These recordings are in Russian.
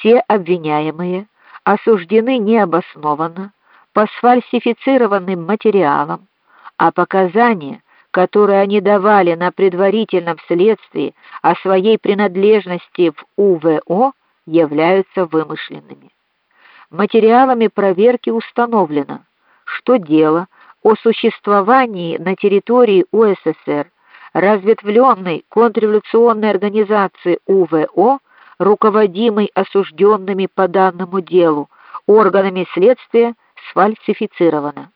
Все обвиняемые осуждены необоснованно по сфальсифицированным материалам, а показания, которые они давали на предварительном следствии о своей принадлежности в УВО, являются вымышленными. Материалами проверки установлено, что дело о существовании на территории УССР разветвленной контрреволюционной организации УВО, руководимой осужденными по данному делу органами следствия, сфальсифицировано.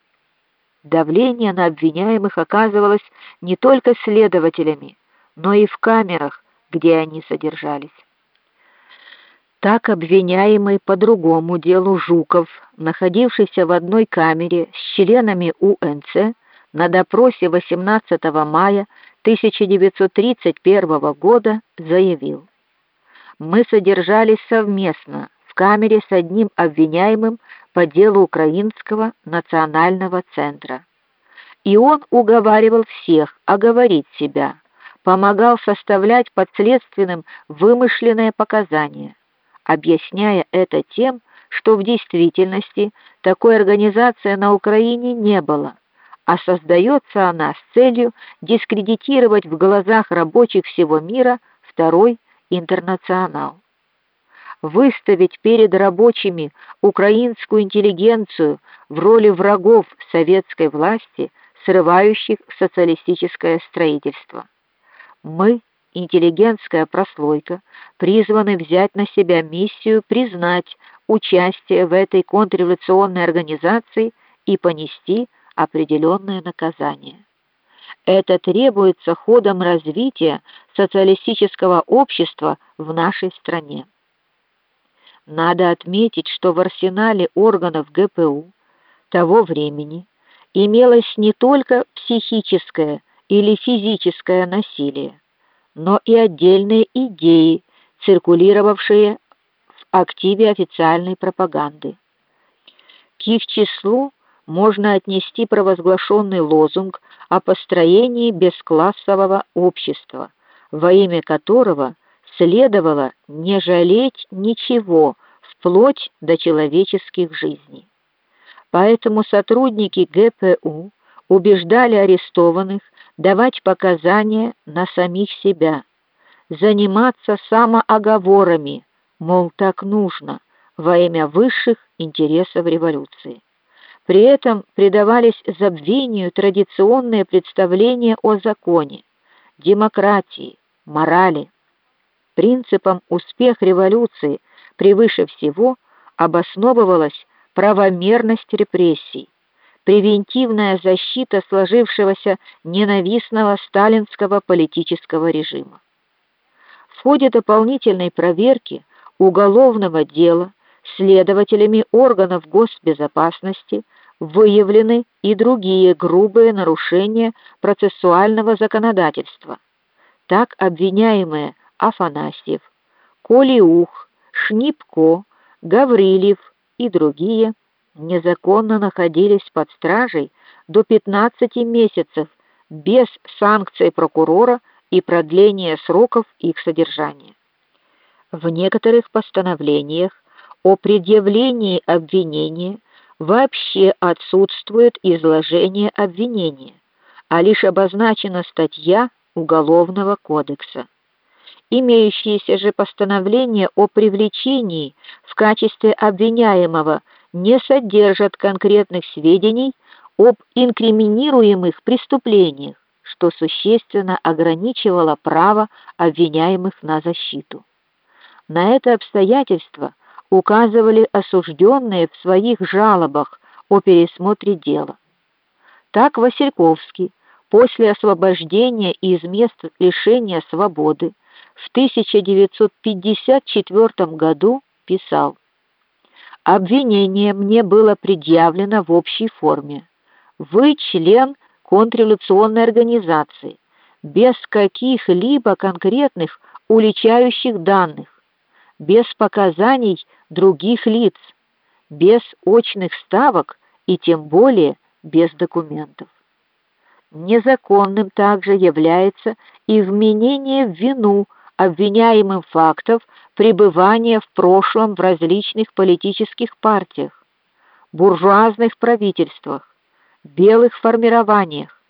Давление на обвиняемых оказывалось не только следователями, но и в камерах, где они содержались. Так обвиняемый по другому делу Жуков, находившийся в одной камере с членами УНЦ, на допросе 18 мая 1931 года заявил: Мы содержались совместно в камере с одним обвиняемым по делу Украинского национального центра. И он уговаривал всех оговорить себя, помогал составлять подследственным вымышленные показания, объясняя это тем, что в действительности такой организации на Украине не было а создается она с целью дискредитировать в глазах рабочих всего мира второй интернационал. Выставить перед рабочими украинскую интеллигенцию в роли врагов советской власти, срывающих социалистическое строительство. Мы, интеллигентская прослойка, призваны взять на себя миссию признать участие в этой контрреволюционной организации и понести определенное наказание. Это требуется ходом развития социалистического общества в нашей стране. Надо отметить, что в арсенале органов ГПУ того времени имелось не только психическое или физическое насилие, но и отдельные идеи, циркулировавшие в активе официальной пропаганды. К их числу можно отнести провозглашенный лозунг о построении бесклассового общества, во имя которого следовало не жалеть ничего, вплоть до человеческих жизней. Поэтому сотрудники ГПУ убеждали арестованных давать показания на самих себя, заниматься самооговорами, мол, так нужно во имя высших интересов революции. При этом предавались забвению традиционные представления о законе, демократии, морали. Принципом успех революции превыше всего обосновывалась правомерность репрессий, превентивная защита сложившегося ненавистного сталинского политического режима. В ходе дополнительной проверки уголовного дела следователями органов госбезопасности выявлены и другие грубые нарушения процессуального законодательства. Так обвиняемые Афанасьев, Колиух, Шнипко, Гаврилев и другие незаконно находились под стражей до 15 месяцев без санкций прокурора и продления сроков их содержания. В некоторых постановлениях о предъявлении обвинения вообще отсутствует изложение обвинения, а лишь обозначена статья Уголовного кодекса. Имеющиеся же постановления о привлечении в качестве обвиняемого не содержат конкретных сведений об инкриминируемых преступлениях, что существенно ограничивало право обвиняемых на защиту. На это обстоятельство указывали осужденные в своих жалобах о пересмотре дела. Так Васильковский после освобождения из мест лишения свободы в 1954 году писал: Обвинение мне было предъявлено в общей форме. Вы член контрреволюционной организации без каких-либо конкретных уличающих данных без показаний других лиц, без очных ставок и тем более без документов. Незаконным также является и вменение в вину обвиняемым фактов, пребывания в прошлом в различных политических партиях, буржуазных правительствах, белых формированиях,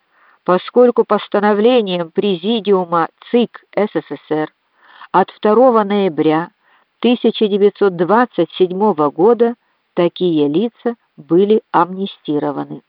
поскольку постановлением Президиума ЦИК СССР от 2 ноября 1927 года такие лица были амнистированы.